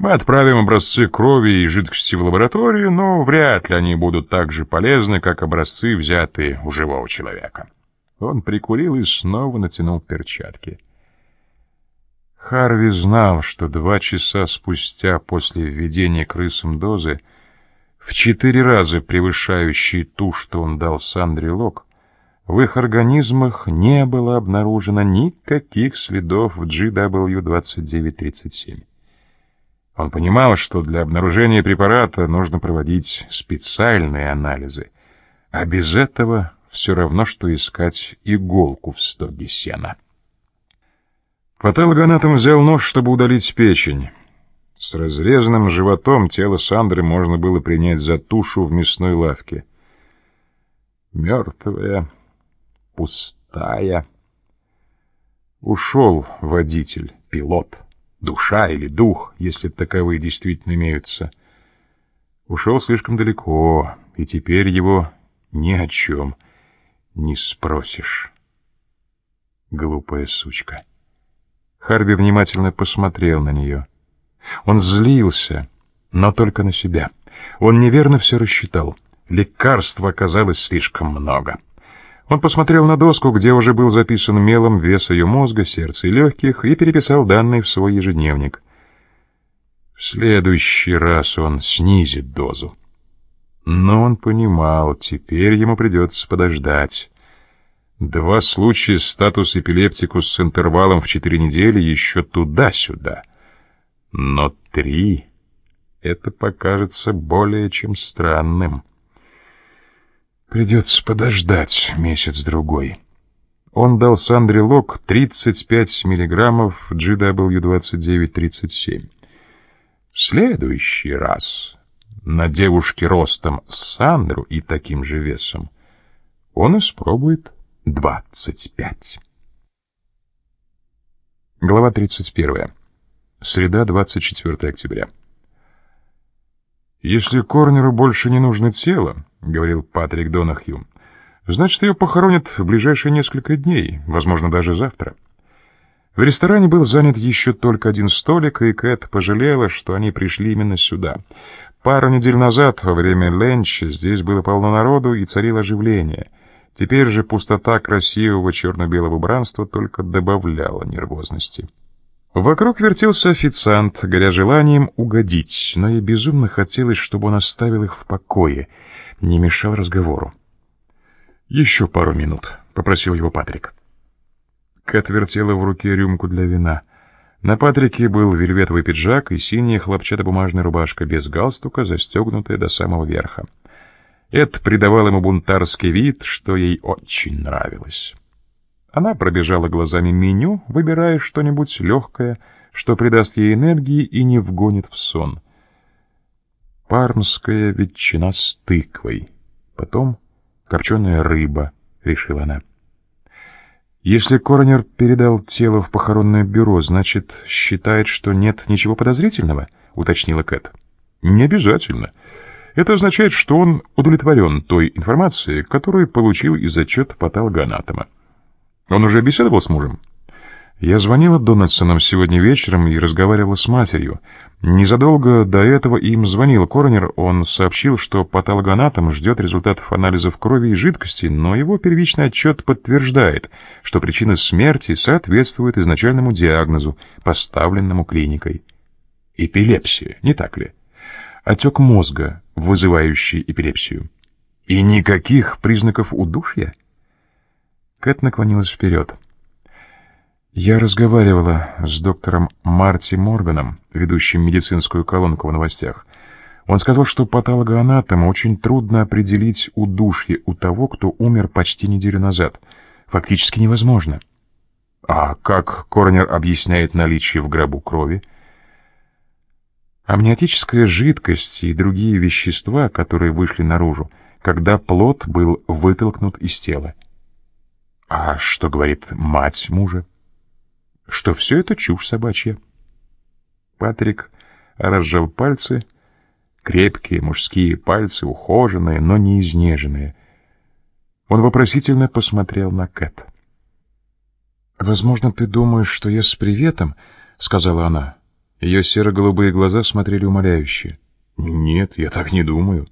Мы отправим образцы крови и жидкости в лабораторию, но вряд ли они будут так же полезны, как образцы, взятые у живого человека. Он прикурил и снова натянул перчатки. Харви знал, что два часа спустя после введения крысам дозы, в четыре раза превышающей ту, что он дал Сандре Лок, в их организмах не было обнаружено никаких следов GW2937. Он понимал, что для обнаружения препарата нужно проводить специальные анализы, а без этого все равно, что искать иголку в стоге сена. Патологоанатом взял нож, чтобы удалить печень. С разрезанным животом тело Сандры можно было принять за тушу в мясной лавке. Мертвая, пустая. Ушел водитель, пилот душа или дух, если таковые действительно имеются, ушел слишком далеко, и теперь его ни о чем не спросишь. Глупая сучка. Харби внимательно посмотрел на нее. Он злился, но только на себя. Он неверно все рассчитал. Лекарства оказалось слишком много. Он посмотрел на доску, где уже был записан мелом вес ее мозга, сердца и легких, и переписал данные в свой ежедневник. В следующий раз он снизит дозу. Но он понимал, теперь ему придется подождать. Два случая статус эпилептикус с интервалом в четыре недели еще туда-сюда. Но три — это покажется более чем странным. Придется подождать месяц-другой. Он дал Сандре Лок 35 миллиграммов GW2937. В следующий раз на девушке ростом с Сандру и таким же весом он испробует 25. Глава 31. Среда, 24 октября. Если Корнеру больше не нужно тело, — говорил Патрик Донахью. «Значит, ее похоронят в ближайшие несколько дней, возможно, даже завтра». В ресторане был занят еще только один столик, и Кэт пожалела, что они пришли именно сюда. Пару недель назад, во время ленча, здесь было полно народу и царило оживление. Теперь же пустота красивого черно-белого убранства только добавляла нервозности. Вокруг вертелся официант, горя желанием угодить, но ей безумно хотелось, чтобы он оставил их в покое — не мешал разговору. «Еще пару минут», — попросил его Патрик. Кэт вертела в руке рюмку для вина. На Патрике был вельветовый пиджак и синяя хлопчатобумажная рубашка без галстука, застегнутая до самого верха. Это придавало ему бунтарский вид, что ей очень нравилось. Она пробежала глазами меню, выбирая что-нибудь легкое, что придаст ей энергии и не вгонит в сон — пармская ветчина с тыквой. Потом копченая рыба, решила она. Если коронер передал тело в похоронное бюро, значит, считает, что нет ничего подозрительного, уточнила Кэт. Не обязательно. Это означает, что он удовлетворен той информацией, которую получил из отчета патологоанатома. Он уже беседовал с мужем? Я звонила Дональдсонам сегодня вечером и разговаривала с матерью. Незадолго до этого им звонил коронер. Он сообщил, что патологоанатом ждет результатов анализов крови и жидкости, но его первичный отчет подтверждает, что причина смерти соответствует изначальному диагнозу, поставленному клиникой. Эпилепсия, не так ли? Отек мозга, вызывающий эпилепсию. И никаких признаков удушья? Кэт наклонилась вперед. Я разговаривала с доктором Марти Морганом, ведущим медицинскую колонку в новостях. Он сказал, что патологоанатому очень трудно определить удушье у того, кто умер почти неделю назад. Фактически невозможно. А как коронер объясняет наличие в гробу крови? Амниотическая жидкость и другие вещества, которые вышли наружу, когда плод был вытолкнут из тела. А что говорит мать мужа? Что все это чушь собачья. Патрик разжал пальцы, крепкие мужские пальцы, ухоженные, но не изнеженные. Он вопросительно посмотрел на Кэт. «Возможно, ты думаешь, что я с приветом?» — сказала она. Ее серо-голубые глаза смотрели умоляюще. «Нет, я так не думаю».